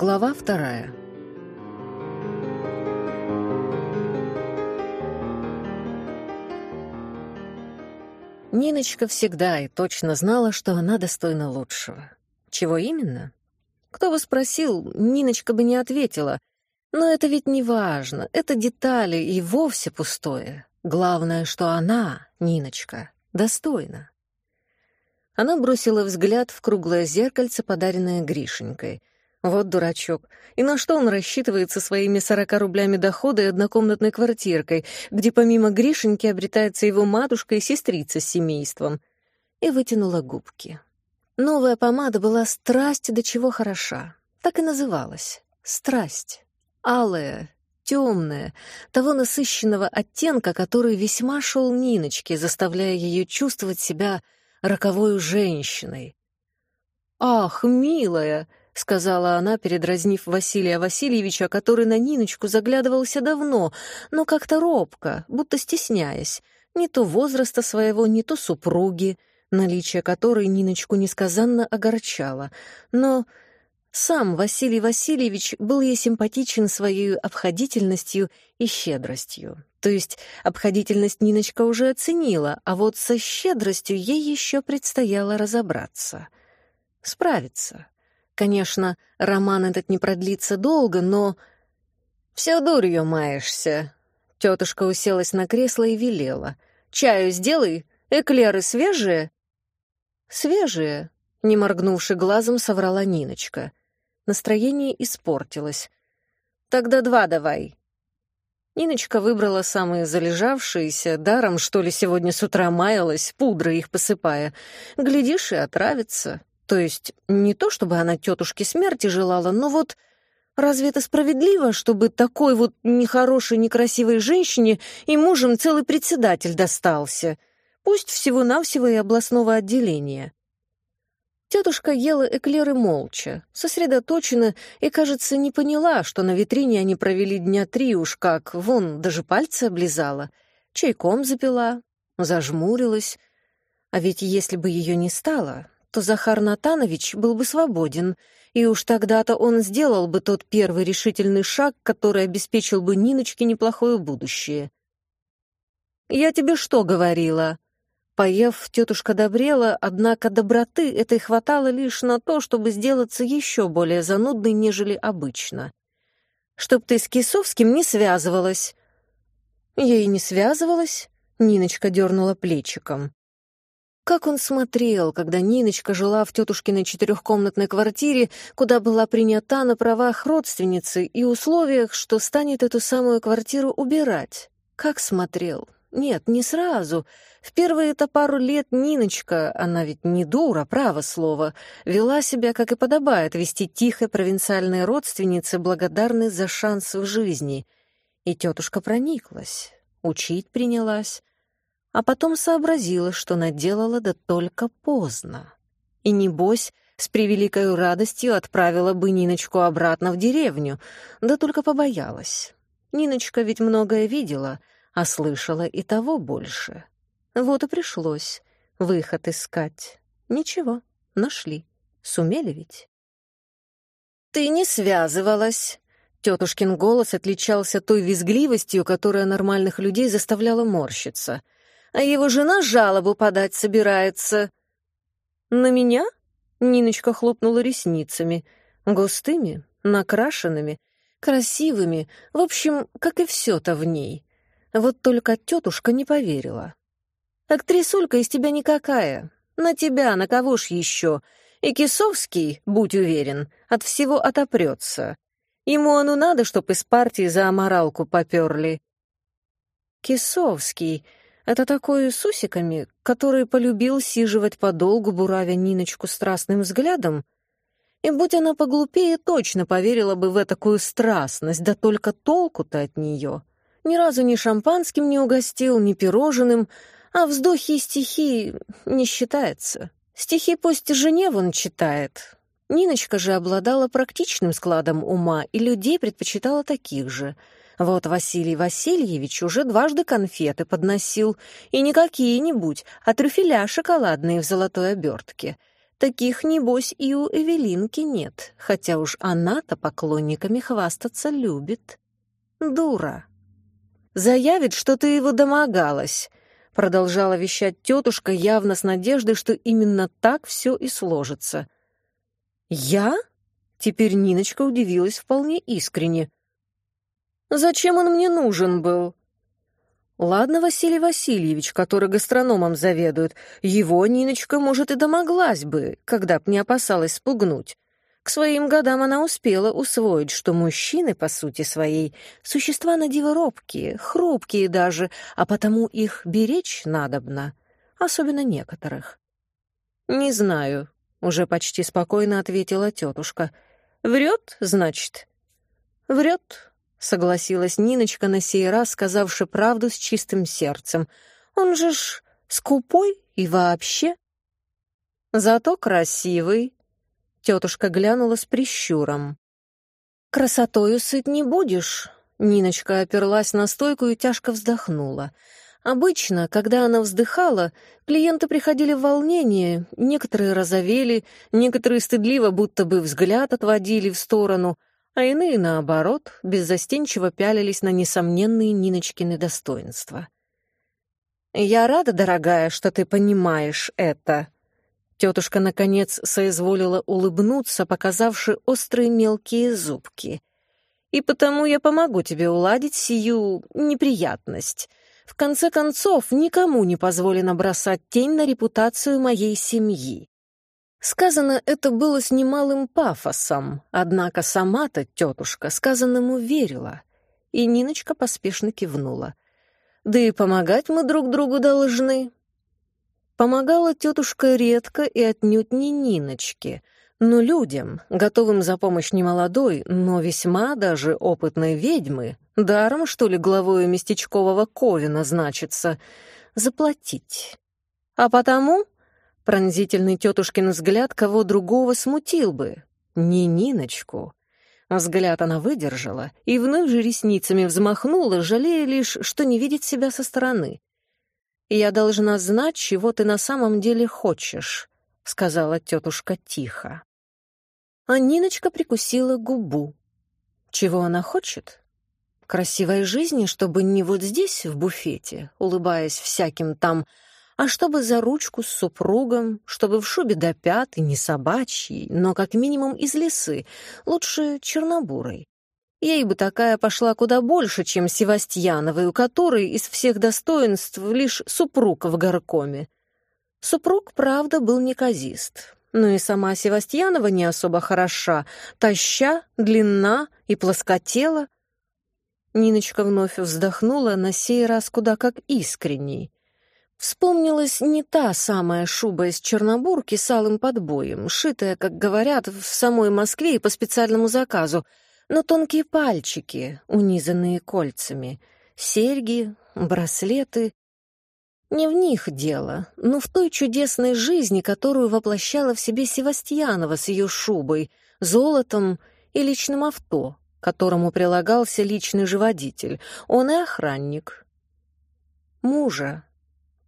Глава вторая. Ниночка всегда и точно знала, что она достойна лучшего. Чего именно? Кто бы спросил, Ниночка бы не ответила. Но это ведь не важно, это детали и вовсе пустое. Главное, что она, Ниночка, достойна. Она бросила взгляд в круглое зеркальце, подаренное Гришенькой. Вот дурачок. И на что он рассчитывает со своими сорока рублями дохода и однокомнатной квартиркой, где помимо Гришеньки обретается его матушка и сестрица с семейством? И вытянула губки. Новая помада была страсть до чего хороша. Так и называлась. Страсть. Алая, темная, того насыщенного оттенка, который весьма шел Ниночке, заставляя ее чувствовать себя роковою женщиной. «Ах, милая!» — сказала она, передразнив Василия Васильевича, который на Ниночку заглядывался давно, но как-то робко, будто стесняясь, не то возраста своего, не то супруги, наличие которой Ниночку несказанно огорчало. Но сам Василий Васильевич был ей симпатичен своей обходительностью и щедростью. То есть обходительность Ниночка уже оценила, а вот со щедростью ей еще предстояло разобраться. Справиться. Конечно, роман этот не продлится долго, но... «Все дурью маешься». Тетушка уселась на кресло и велела. «Чаю сделай, эклеры свежие?» «Свежие», — не моргнувши глазом, соврала Ниночка. Настроение испортилось. «Тогда два давай». Ниночка выбрала самые залежавшиеся, даром, что ли, сегодня с утра маялась, пудрой их посыпая. Глядишь, и отравится. То есть не то, чтобы она тетушке смерти желала, но вот разве это справедливо, чтобы такой вот нехорошей, некрасивой женщине и мужем целый председатель достался? Пусть всего-навсего и областного отделения. Тетушка ела эклеры молча, сосредоточенно и, кажется, не поняла, что на витрине они провели дня три уж как, вон, даже пальцы облизала, чайком запила, зажмурилась. А ведь если бы ее не стало, то Захар Натанович был бы свободен, и уж тогда-то он сделал бы тот первый решительный шаг, который обеспечил бы Ниночке неплохое будущее. «Я тебе что говорила?» Поев, тетушка добрела, однако доброты этой хватало лишь на то, чтобы сделаться еще более занудной, нежели обычно. «Чтоб ты с Кисовским не связывалась». «Я и не связывалась», — Ниночка дернула плечиком. Как он смотрел, когда Ниночка жила в тетушкиной четырехкомнатной квартире, куда была принята на правах родственницы и условиях, что станет эту самую квартиру убирать. Как смотрел? Нет, не сразу. В первые-то пару лет Ниночка, она ведь не дура, право слово, вела себя, как и подобает, вести тихой провинциальной родственнице, благодарной за шанс в жизни. И тетушка прониклась, учить принялась. А потом сообразила, что наделала да только поздно. И, небось, с превеликой радостью отправила бы Ниночку обратно в деревню, да только побоялась. Ниночка ведь многое видела — а слышала и того больше. Вот и пришлось выход искать. Ничего, нашли. Сумели ведь? «Ты не связывалась!» Тетушкин голос отличался той визгливостью, которая нормальных людей заставляла морщиться. «А его жена жалобу подать собирается». «На меня?» — Ниночка хлопнула ресницами. Густыми, накрашенными, красивыми, в общем, как и все-то в ней. Вот только тетушка не поверила. «Актрисулька из тебя никакая. На тебя, на кого ж еще? И Кисовский, будь уверен, от всего отопрется. Ему оно надо, чтоб из партии за аморалку поперли». Кисовский — это такой с усиками, который полюбил сиживать подолгу, буравя Ниночку страстным взглядом, и будь она поглупее, точно поверила бы в такую страстность, да только толку-то от нее. Ни разу ни шампанским не угостил, ни пирожным, а вздохи и стихи не считается. Стихи пусть жене вон читает. Ниночка же обладала практичным складом ума и людей предпочитала таких же. Вот Василий Васильевич уже дважды конфеты подносил, и не какие-нибудь, а трюфеля шоколадные в золотой обертке. Таких, небось, и у Эвелинки нет, хотя уж она-то поклонниками хвастаться любит. Дура. Заявит, что ты его домогалась, продолжала вещать тетушка, явно с надеждой, что именно так все и сложится. Я? Теперь Ниночка удивилась вполне искренне. Зачем он мне нужен был? Ладно, Василий Васильевич, который гастрономом заведует, его Ниночка, может, и домоглась бы, когда б не опасалась спугнуть. К своим годам она успела усвоить, что мужчины, по сути своей, существа робкие, хрупкие даже, а потому их беречь надобно, особенно некоторых. «Не знаю», — уже почти спокойно ответила тетушка. «Врет, значит?» «Врет», — согласилась Ниночка на сей раз, сказавши правду с чистым сердцем. «Он же ж скупой и вообще...» «Зато красивый», — тетушка глянула с прищуром. «Красотою сыт не будешь», — Ниночка оперлась на стойку и тяжко вздохнула. Обычно, когда она вздыхала, клиенты приходили в волнение, некоторые розовели, некоторые стыдливо будто бы взгляд отводили в сторону — а иные, наоборот, беззастенчиво пялились на несомненные Ниночкины достоинства. «Я рада, дорогая, что ты понимаешь это», Тетушка, наконец, соизволила улыбнуться, показавши острые мелкие зубки. «И потому я помогу тебе уладить сию неприятность. В конце концов, никому не позволено бросать тень на репутацию моей семьи. Сказано это было с немалым пафосом, однако сама-то тетушка сказанному верила, и Ниночка поспешно кивнула. «Да и помогать мы друг другу должны». Помогала тетушка редко и отнюдь не Ниночке, но людям, готовым за помощь немолодой, но весьма даже опытной ведьмы, даром, что ли, главою местечкового ковина значится, заплатить. А потому Пронзительный тетушкин взгляд кого другого смутил бы. Не Ниночку. Взгляд она выдержала и вновь же ресницами взмахнула, жалея лишь, что не видит себя со стороны. «Я должна знать, чего ты на самом деле хочешь», — сказала тетушка тихо. А Ниночка прикусила губу. Чего она хочет? Красивой жизни, чтобы не вот здесь, в буфете, улыбаясь всяким там а чтобы за ручку с супругом, чтобы в шубе до пят и не собачьей, но как минимум из лесы, лучше чернобурой. Ей бы такая пошла куда больше, чем Севастьяновой, у которой из всех достоинств лишь супруг в горкоме. Супруг, правда, был неказист, но и сама Севастьянова не особо хороша, таща, длинна и плоскотела. Ниночка вновь вздохнула, на сей раз куда как искренней. Вспомнилась не та самая шуба из Чернобурки с алым подбоем, шитая, как говорят, в самой Москве и по специальному заказу, но тонкие пальчики, унизанные кольцами, серьги, браслеты. Не в них дело, но в той чудесной жизни, которую воплощала в себе Севастьянова с ее шубой, золотом и личным авто, которому прилагался личный же водитель, он и охранник. Мужа,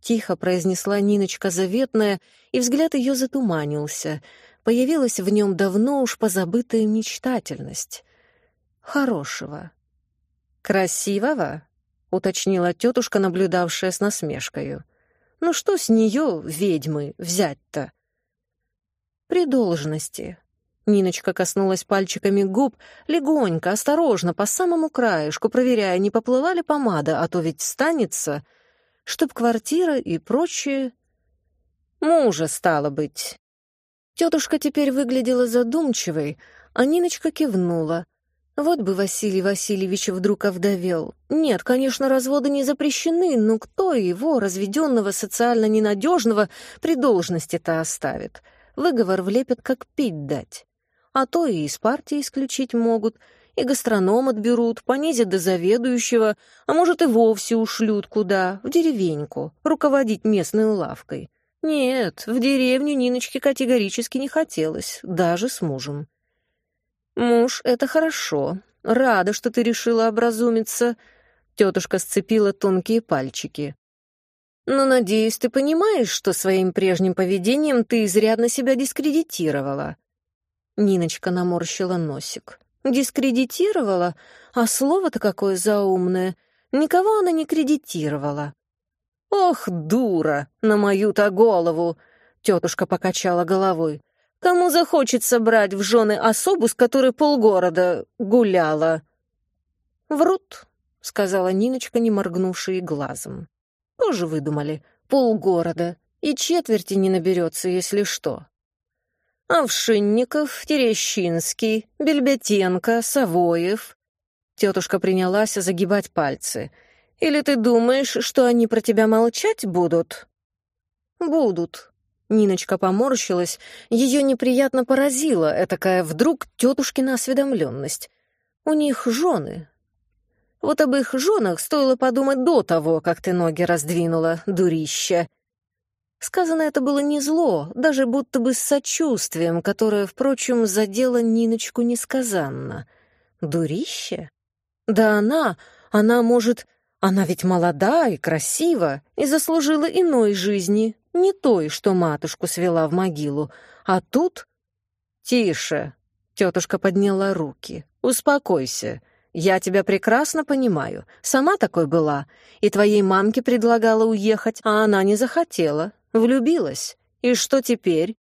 Тихо произнесла Ниночка заветная, и взгляд ее затуманился. Появилась в нем давно уж позабытая мечтательность. Хорошего. Красивого? уточнила тетушка, наблюдавшая с насмешкой. Ну что с нее, ведьмы, взять-то? При должности. Ниночка коснулась пальчиками губ, легонько, осторожно, по самому краешку, проверяя, не поплыла ли помада, а то ведь станется — чтоб квартира и прочее. Мужа, стало быть. Тетушка теперь выглядела задумчивой, а Ниночка кивнула. Вот бы Василий Васильевич вдруг овдовел. Нет, конечно, разводы не запрещены, но кто его, разведенного, социально ненадежного, при должности-то оставит? Выговор влепят, как пить дать. А то и из партии исключить могут — и гастроном отберут, понизят до заведующего, а может и вовсе ушлют куда, в деревеньку, руководить местной лавкой. Нет, в деревню Ниночке категорически не хотелось, даже с мужем. «Муж — это хорошо. Рада, что ты решила образумиться». Тетушка сцепила тонкие пальчики. Но, надеюсь, ты понимаешь, что своим прежним поведением ты изрядно себя дискредитировала. Ниночка наморщила носик. Дискредитировала? А слово-то какое заумное. Никого она не кредитировала. «Ох, дура! На мою-то голову!» Тетушка покачала головой. «Кому захочется брать в жены особу, с которой полгорода гуляла?» «Врут», — сказала Ниночка, не моргнувшая глазом. «Тоже выдумали. Полгорода. И четверти не наберется, если что». Овшинников, Терещинский, Бельбетенко, Савоев. Тетушка принялась загибать пальцы. «Или ты думаешь, что они про тебя молчать будут?» «Будут». Ниночка поморщилась, ее неприятно поразила этакая вдруг тетушкина осведомленность. «У них жены, вот об их женах стоило подумать до того, как ты ноги раздвинула, дурище. Сказано это было не зло, даже будто бы с сочувствием, которое, впрочем, задело Ниночку несказанно. Дурище? Да она, она, может, она ведь молода и красива, и заслужила иной жизни, не той, что матушку свела в могилу. А тут... Тише. Тетушка подняла руки. Успокойся. Я тебя прекрасно понимаю. Сама такой была. И твоей мамке предлагала уехать, а она не захотела. Влюбилась. И что теперь?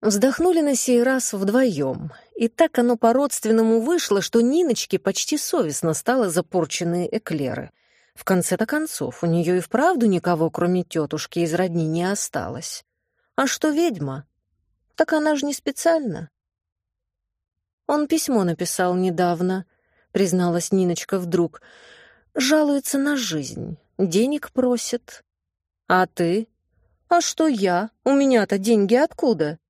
Вздохнули на сей раз вдвоем. И так оно по-родственному вышло, что Ниночке почти совестно стало за порченные эклеры. В конце-то концов, у нее и вправду никого, кроме тетушки, из родни не осталось. А что ведьма? Так она же не специально. Он письмо написал недавно — призналась Ниночка вдруг. «Жалуется на жизнь, денег просит». «А ты?» «А что я? У меня-то деньги откуда?»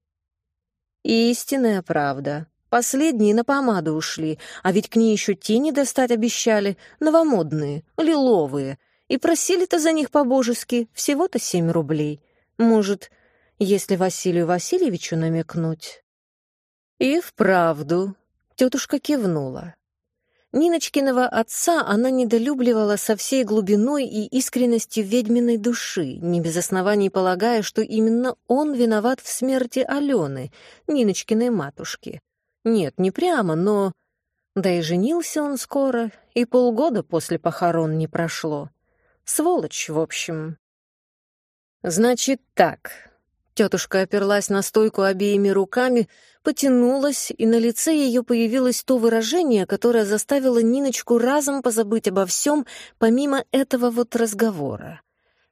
«Истинная правда. Последние на помаду ушли, а ведь к ней еще тени достать обещали, новомодные, лиловые, и просили-то за них по-божески всего-то семь рублей. Может, если Василию Васильевичу намекнуть?» «И вправду», — тетушка кивнула. Ниночкиного отца она недолюбливала со всей глубиной и искренностью ведьминой души, не без оснований полагая, что именно он виноват в смерти Алены, Ниночкиной матушки. Нет, не прямо, но... Да и женился он скоро, и полгода после похорон не прошло. Сволочь, в общем. «Значит так», Тетушка оперлась на стойку обеими руками, потянулась, и на лице ее появилось то выражение, которое заставило Ниночку разом позабыть обо всем, помимо этого вот разговора.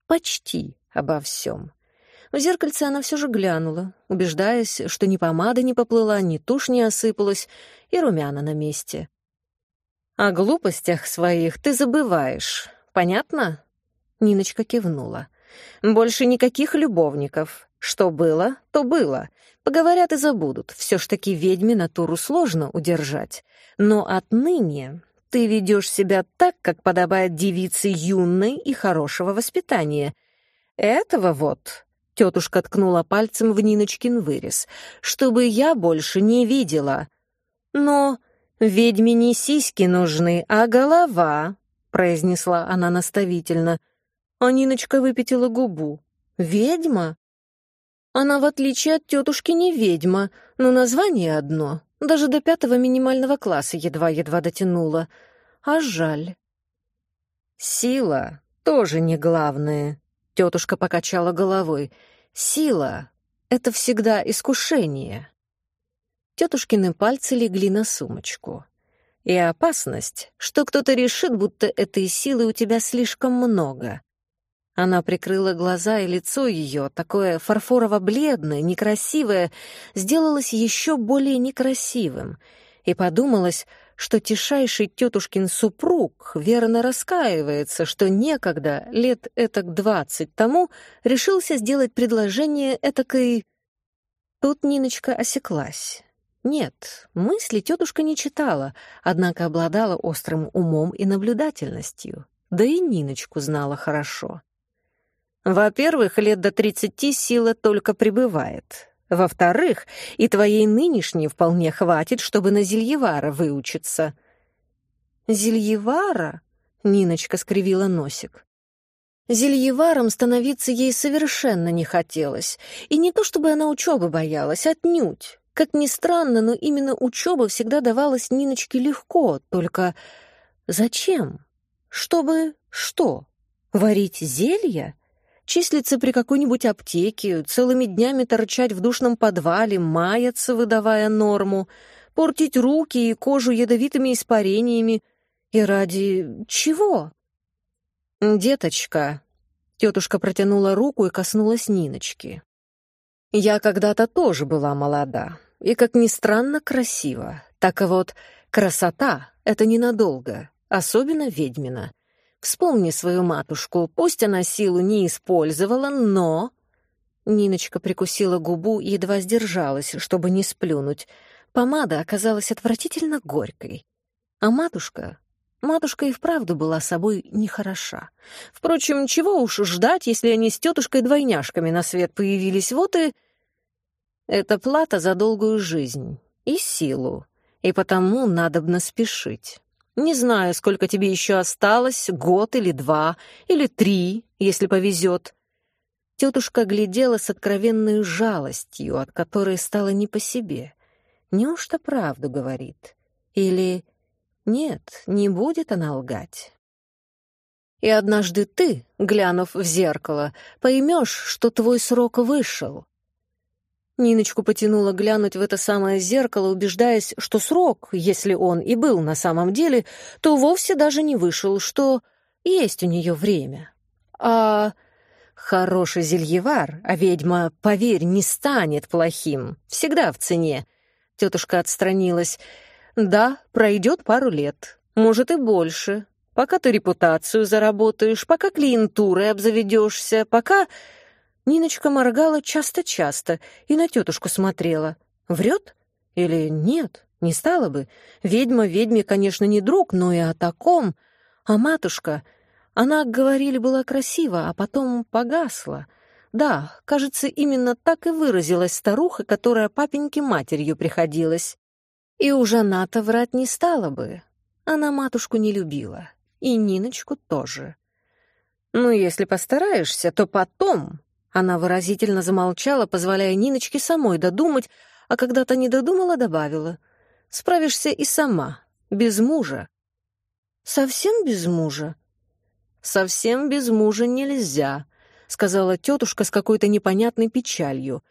Почти обо всем. В зеркальце она все же глянула, убеждаясь, что ни помада не поплыла, ни тушь не осыпалась, и румяна на месте. «О глупостях своих ты забываешь, понятно?» Ниночка кивнула. «Больше никаких любовников. Что было, то было. Поговорят и забудут. Все ж таки ведьме натуру сложно удержать. Но отныне ты ведешь себя так, как подобает девице юной и хорошего воспитания. Этого вот, — тетушка ткнула пальцем в Ниночкин вырез, — чтобы я больше не видела. Но ведьме не сиськи нужны, а голова, — произнесла она наставительно. А Ниночка выпятила губу. «Ведьма? Она, в отличие от тетушки, не ведьма, но название одно. Даже до пятого минимального класса едва-едва дотянула. А жаль. Сила тоже не главное. Тетушка покачала головой. Сила — это всегда искушение. Тетушкины пальцы легли на сумочку. И опасность, что кто-то решит, будто этой силы у тебя слишком много. Она прикрыла глаза, и лицо ее, такое фарфорово-бледное, некрасивое, сделалось еще более некрасивым. И подумалось, что тишайший тетушкин супруг верно раскаивается, что некогда, лет этак двадцать тому, решился сделать предложение этакой... Тут Ниночка осеклась. Нет, мысли тетушка не читала, однако обладала острым умом и наблюдательностью. Да и Ниночку знала хорошо. Во-первых, лет до тридцати сила только прибывает. Во-вторых, и твоей нынешней вполне хватит, чтобы на Зельевара выучиться». «Зельевара?» — Ниночка скривила носик. Зельеваром становиться ей совершенно не хотелось. И не то чтобы она учебы боялась, отнюдь. Как ни странно, но именно учеба всегда давалась Ниночке легко, только зачем? Чтобы что? Варить зелья? Числиться при какой-нибудь аптеке, целыми днями торчать в душном подвале, маяться, выдавая норму, портить руки и кожу ядовитыми испарениями. И ради чего? «Деточка», — тетушка протянула руку и коснулась Ниночки. «Я когда-то тоже была молода, и, как ни странно, красива. Так вот, красота — это ненадолго, особенно ведьмина. Вспомни свою матушку, пусть она силу не использовала, но...» Ниночка прикусила губу и едва сдержалась, чтобы не сплюнуть. Помада оказалась отвратительно горькой. А матушка Матушка и вправду была собой нехороша. Впрочем, чего уж ждать, если они с тетушкой-двойняшками на свет появились, вот и... Это плата за долгую жизнь и силу, и потому надобно спешить. Не знаю, сколько тебе еще осталось, год или два, или три, если повезет. Тетушка глядела с откровенной жалостью, от которой стало не по себе. Неужто правду говорит? Или нет, не будет она лгать. И однажды ты, глянув в зеркало, поймешь, что твой срок вышел. Ниночку потянуло глянуть в это самое зеркало, убеждаясь, что срок, если он и был на самом деле, то вовсе даже не вышел, что есть у нее время. А хороший зельевар, а ведьма, поверь, не станет плохим, всегда в цене. Тетушка отстранилась. Да, пройдет пару лет, может и больше, пока ты репутацию заработаешь, пока клиентурой обзаведешься, пока... Ниночка моргала часто-часто и на тетушку смотрела. Врет? Или нет? Не стало бы. Ведьма ведьме, конечно, не друг, но и о таком. А матушка... Она, говорили, была красива, а потом погасла. Да, кажется, именно так и выразилась старуха, которая папеньке матерью приходилась. И уж она-то врать не стала бы. Она матушку не любила. И Ниночку тоже. «Ну, если постараешься, то потом...» Она выразительно замолчала, позволяя Ниночке самой додумать, а когда-то не додумала, добавила. «Справишься и сама, без мужа». «Совсем без мужа?» «Совсем без мужа нельзя», — сказала тетушка с какой-то непонятной печалью.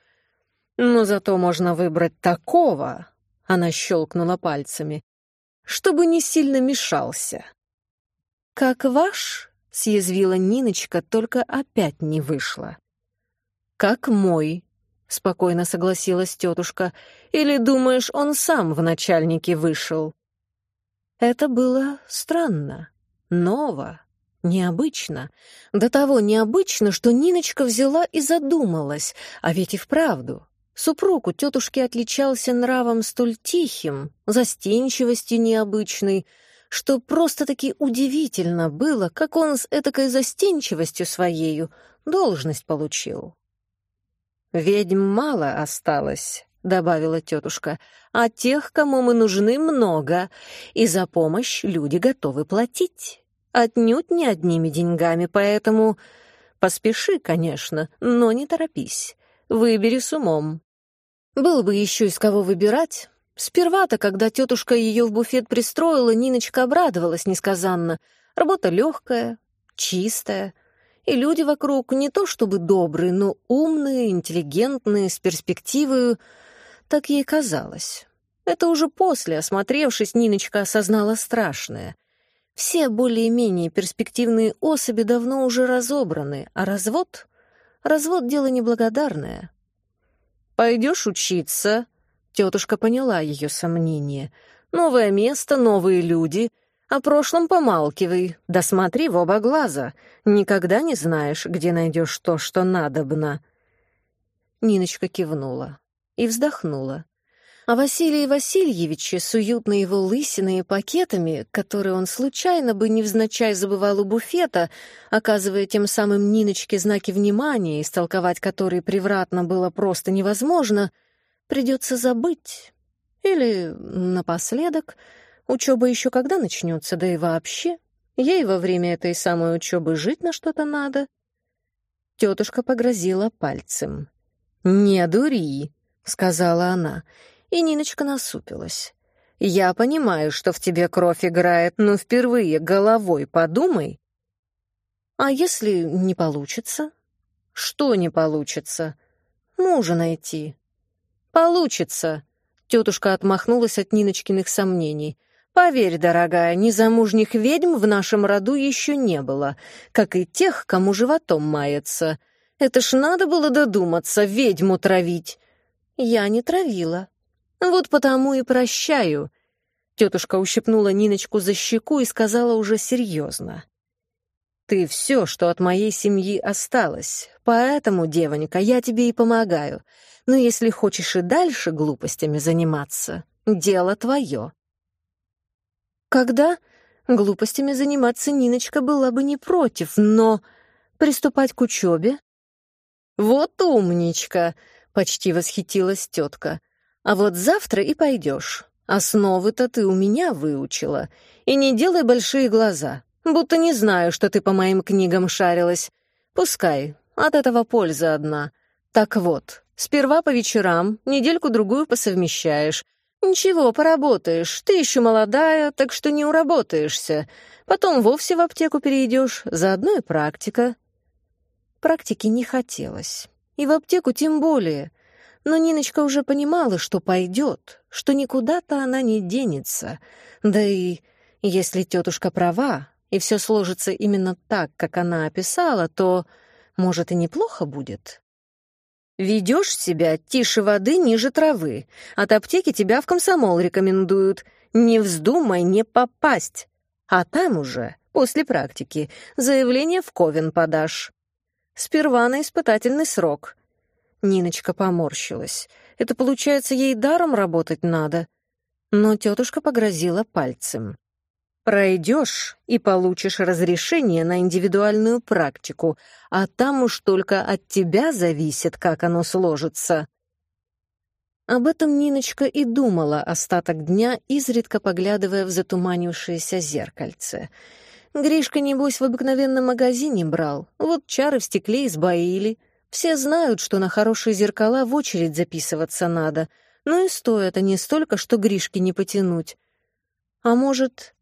«Но зато можно выбрать такого, она щелкнула пальцами. «Чтобы не сильно мешался». «Как ваш?» — съязвила Ниночка, только опять не вышла. «Как мой», — спокойно согласилась тетушка. «Или думаешь, он сам в начальнике вышел?» Это было странно, ново, необычно. До того необычно, что Ниночка взяла и задумалась, а ведь и вправду. Супруг у тетушки отличался нравом столь тихим, застенчивостью необычной, что просто-таки удивительно было, как он с этакой застенчивостью своею должность получил. «Ведьм мало осталось», — добавила тетушка, «а тех, кому мы нужны, много, и за помощь люди готовы платить. Отнюдь не одними деньгами, поэтому поспеши, конечно, но не торопись. Выбери с умом. Было бы еще из кого выбирать. Сперва-то, когда тетушка ее в буфет пристроила, Ниночка обрадовалась несказанно. Работа легкая, чистая. И люди вокруг не то чтобы добрые, но умные, интеллигентные, с перспективой. Так ей казалось. Это уже после, осмотревшись, Ниночка осознала страшное. Все более-менее перспективные особи давно уже разобраны, а развод Развод — дело неблагодарное. «Пойдешь учиться?» Тетушка поняла ее сомнение. «Новое место, новые люди. О прошлом помалкивай, да смотри в оба глаза. Никогда не знаешь, где найдешь то, что надобно». Ниночка кивнула и вздохнула. О Василии Васильевиче с уютной его лысиной и пакетами, которые он случайно бы невзначай забывал у буфета, оказывая тем самым Ниночке знаки внимания, истолковать которые превратно было просто невозможно, придется забыть. Или, напоследок, учеба еще когда начнется, да и вообще, Ей во время этой самой учебы жить на что-то надо. Тетушка погрозила пальцем. «Не дури», — сказала она, и Ниночка насупилась. «Я понимаю, что в тебе кровь играет, но впервые головой подумай». «А если не получится?» «Что не получится?» «Мужа найти». «Получится», — тетушка отмахнулась от Ниночкиных сомнений. «Поверь, дорогая, незамужних ведьм в нашем роду еще не было, как и тех, кому животом мается. Это ж надо было додуматься, ведьму травить». «Я не травила», «Вот потому и прощаю». Тетушка ущипнула Ниночку за щеку и сказала уже серьезно. «Ты все, что от моей семьи осталось, поэтому, девонька, я тебе и помогаю. Но если хочешь и дальше глупостями заниматься, дело твое». Когда глупостями заниматься Ниночка была бы не против, но приступать к учебе? «Вот умничка!» — почти восхитилась тетка. А вот завтра и пойдешь. Основы-то ты у меня выучила. И не делай большие глаза, будто не знаю, что ты по моим книгам шарилась. Пускай, от этого польза одна. Так вот, сперва по вечерам, недельку-другую посовмещаешь. Ничего, поработаешь. Ты еще молодая, так что не уработаешься. Потом вовсе в аптеку перейдешь, заодно и практика. Практики не хотелось. И в аптеку тем более — но Ниночка уже понимала, что пойдет, что никуда-то она не денется. Да и если тетушка права, и все сложится именно так, как она описала, то, может, и неплохо будет. Ведешь себя тише воды, ниже травы. От аптеки тебя в комсомол рекомендуют. Не вздумай не попасть. А там уже, после практики, заявление в Ковен подашь. Сперва на испытательный срок — Ниночка поморщилась. Это, получается, ей даром работать надо. Но тетушка погрозила пальцем. Пройдешь и получишь разрешение на индивидуальную практику, а там уж только от тебя зависит, как оно сложится. Об этом Ниночка и думала остаток дня, изредка поглядывая в затуманившееся зеркальце. Гришка, небось, в обыкновенном магазине брал, вот чары в стекле избоили — все знают, что на хорошие зеркала в очередь записываться надо, но и стоят они столько, что Гришки не потянуть. А может...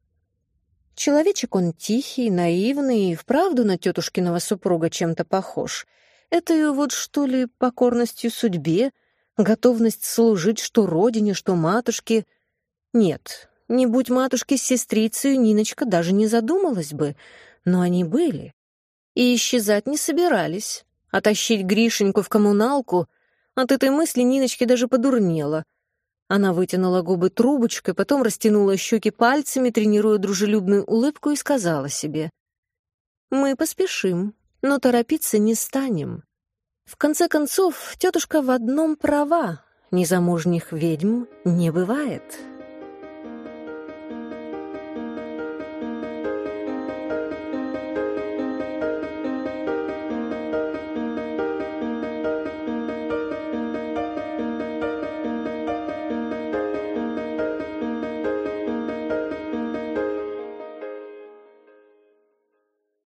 Человечек он тихий, наивный и вправду на тетушкиного супруга чем-то похож. Это и вот, что ли, покорностью судьбе, готовность служить что родине, что матушке. Нет, не будь матушки с сестрицей, Ниночка даже не задумалась бы, но они были. И исчезать не собирались. А тащить Гришеньку в коммуналку от этой мысли Ниночке даже подурнело. Она вытянула губы трубочкой, потом растянула щеки пальцами, тренируя дружелюбную улыбку, и сказала себе. «Мы поспешим, но торопиться не станем. В конце концов, тетушка в одном права. Незамужних ведьм не бывает».